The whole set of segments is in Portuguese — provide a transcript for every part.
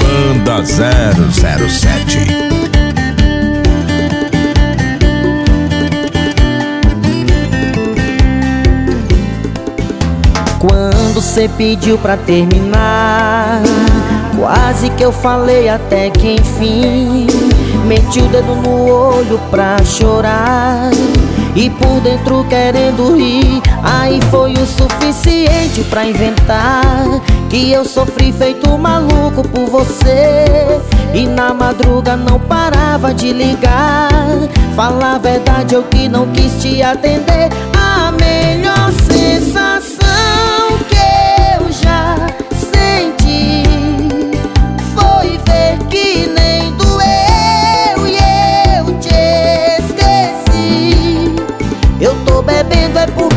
Banda 007 Quando cê pediu pra terminar Quase que eu falei até que enfim. Meti o dedo no olho pra chorar E por dentro querendo rir. Aí foi o suficiente pra inventar Que eu sofri feito maluco por você. E na madruga não parava de ligar. Falar a verdade eu que não quis te atender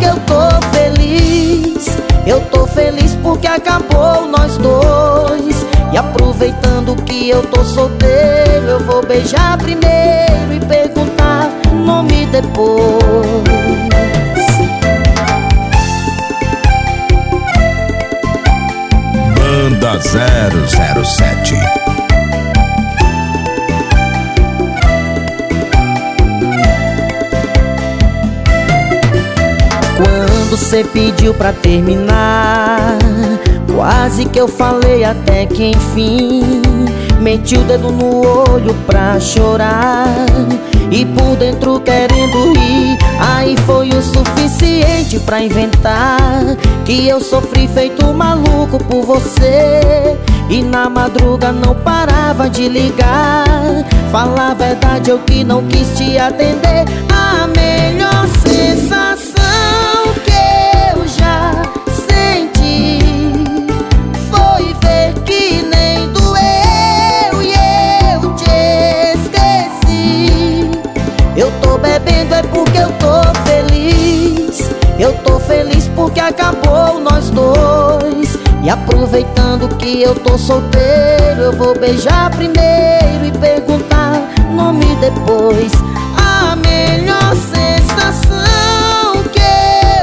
Eu tô feliz. Porque acabou nós dois. E aproveitando que eu tô solteiro Eu vou beijar primeiro e perguntar nome depois. Banda 007 quando cê pediu pra terminar. Quase que eu falei até que enfim. Meti o dedo no olho pra chorar. E por dentro querendo rir. Aí foi o suficiente pra inventar Que eu sofri feito maluco por você. E na madruga não parava de ligar. Falar a verdade eu que não quis te atender. A porque acabou nós dois. E aproveitando que eu tô solteiro Eu vou beijar primeiro e perguntar nome depois. A melhor sensação que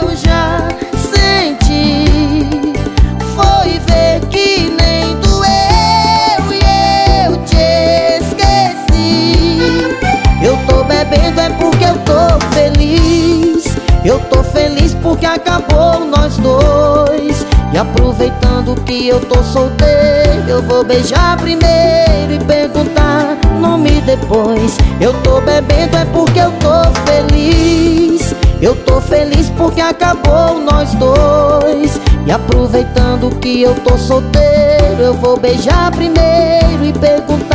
eu já senti Foi ver que nem doeu e eu te esqueci. Eu tô bebendo é porque eu tô feliz. Eu tô feliz porque acabou E aproveitando que eu tô solteiro Eu vou beijar primeiro e perguntar nome depois. Eu tô bebendo é porque eu tô feliz. Eu tô feliz porque acabou nós dois. E aproveitando que eu tô solteiro Eu vou beijar primeiro e perguntar